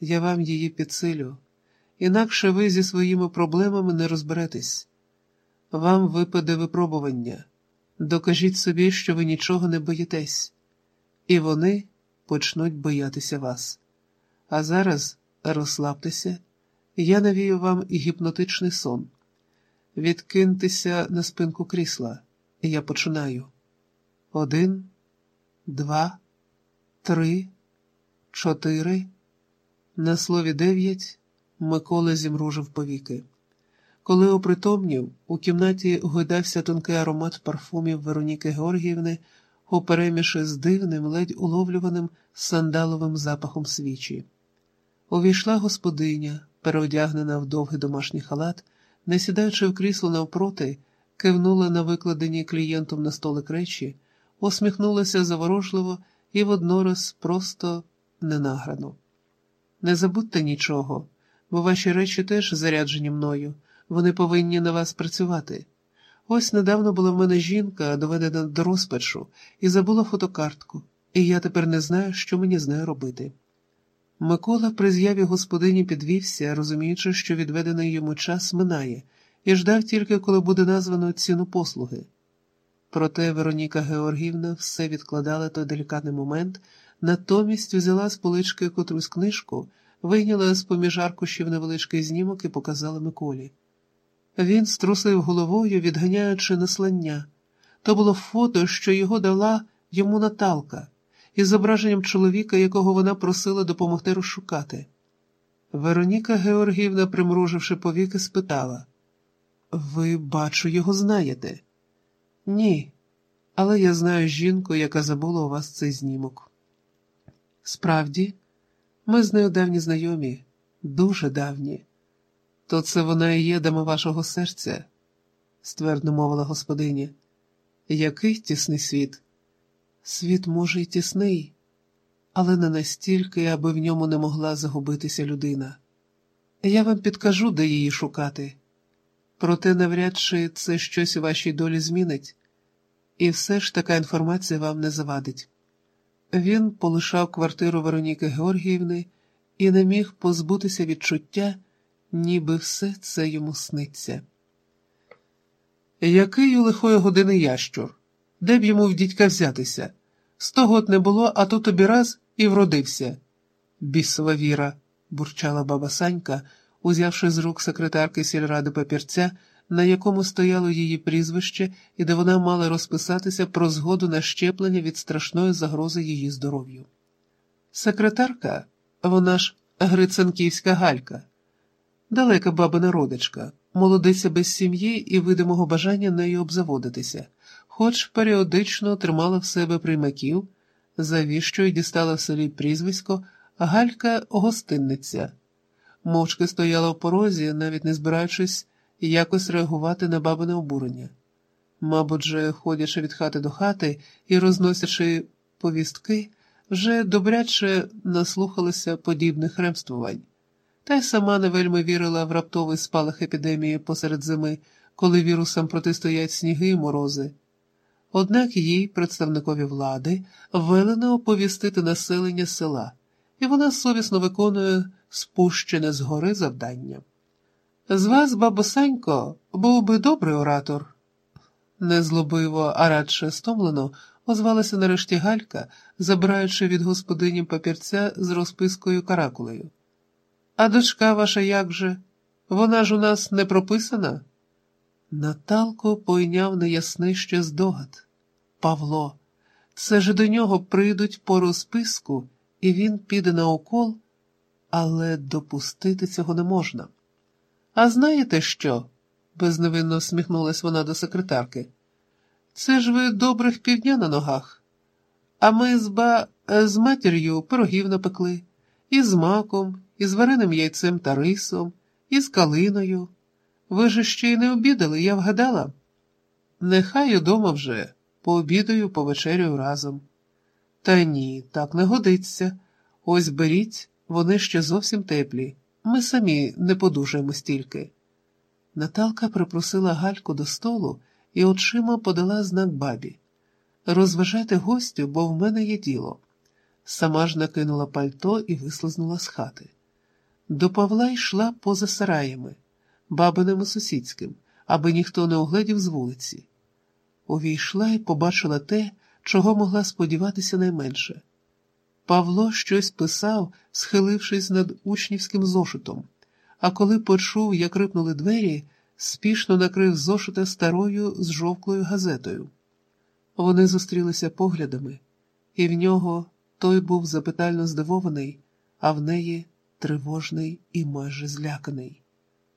я вам її підсилю, інакше ви зі своїми проблемами не розберетесь. Вам випаде випробування. Докажіть собі, що ви нічого не боїтесь, і вони почнуть боятися вас. А зараз розслабтеся, я навію вам гіпнотичний сон. Відкиньтеся на спинку крісла, я починаю. Один, два, три, чотири. На слові дев'ять Микола зімружив повіки. Коли опритомнів, у кімнаті гойдався тонкий аромат парфумів Вероніки Георгіївни у переміші з дивним, ледь уловлюваним сандаловим запахом свічі. Увійшла господиня, переодягнена в довгий домашній халат, не сідаючи в крісло навпроти, кивнула на викладені клієнтом на столик речі, усміхнулася заворожливо і воднораз просто ненаграно. Не забудьте нічого, бо ваші речі теж заряджені мною, вони повинні на вас працювати. Ось недавно була в мене жінка, доведена до розпачу, і забула фотокартку, і я тепер не знаю, що мені з нею робити. Микола при з'яві господині підвівся, розуміючи, що відведений йому час минає, і ждав тільки, коли буде названо ціну послуги. Проте Вероніка Георгівна все відкладала той делікатний момент, натомість взяла з полички котрусь книжку, вийняла з поміж аркушів невеличкий знімок і показала Миколі. Він струсив головою, відганяючи наслання. То було фото, що його дала йому Наталка, із зображенням чоловіка, якого вона просила допомогти розшукати. Вероніка Георгіївна, примруживши повіки, спитала: Ви, бачу, його знаєте? Ні, але я знаю жінку, яка забула у вас цей знімок. Справді, ми з нею давні знайомі, дуже давні. То це вона і є дама вашого серця, ствердно мовила господиня. Який тісний світ? Світ, може, й тісний, але не настільки, аби в ньому не могла загубитися людина. Я вам підкажу, де її шукати. Проте навряд чи це щось у вашій долі змінить, і все ж така інформація вам не завадить. Він полишав квартиру Вероніки Георгіївни і не міг позбутися відчуття, ніби все це йому сниться. Який у лихої години ящур? Де б йому в дідька взятися? Сто год не було, а тут тобі раз і вродився. Бісова віра, бурчала баба Санька, узявши з рук секретарки сільради папірця, на якому стояло її прізвище і де вона мала розписатися про згоду на щеплення від страшної загрози її здоров'ю. Секретарка, вона ж Гриценківська галька, далека бабина родичка, молодиця без сім'ї і видимого бажання нею обзаводитися, хоч періодично тримала в себе приймаків, завіщо й дістала в селі прізвисько Галька гостинниця. Мовчки стояла в порозі, навіть не збираючись якось реагувати на бабине обурення. Мабуть, же, ходячи від хати до хати і розносячи повістки, вже добряче наслухалися подібних ремствувань, та й сама не вельми вірила в раптовий спалах епідемії посеред зими, коли вірусам протистоять сніги і морози. Однак їй, представникові влади, велено оповістити населення села, і вона совісно виконує спущене згори завдання. З вас, бабо Санько, був би добрий оратор. Незлобиво, а радше стомлено, озвалася нарешті Галька, забираючи від господині папірця з розпискою каракулею. А дочка ваша як же? Вона ж у нас не прописана? Наталко пойняв неясний ще здогад. Павло, це ж до нього прийдуть по розписку, і він піде на укол, але допустити цього не можна. А знаєте що? безневинно всміхнулась вона до секретарки. Це ж ви добрих півдня на ногах. А ми з ба з матір'ю пирогів напекли, і з маком, і з вареним яйцем та рисом, і з калиною. Ви ж ще й не обідали, я вгадала. Нехай удома вже, пообідаю, повечерю разом. Та ні, так не годиться. Ось беріть, вони ще зовсім теплі. Ми самі не подужаємо стільки. Наталка припросила Гальку до столу і очима подала знак бабі. Розважайте гостю, бо в мене є діло. Сама ж накинула пальто і вислизнула з хати. До Павла йшла поза сараями, бабиним і сусідським, аби ніхто не огледів з вулиці. Увійшла і побачила те, чого могла сподіватися найменше. Павло щось писав, схилившись над учнівським зошитом, а коли почув, як рипнули двері, спішно накрив зошита старою з жовклою газетою. Вони зустрілися поглядами, і в нього той був запитально здивований, а в неї тривожний і майже зляканий.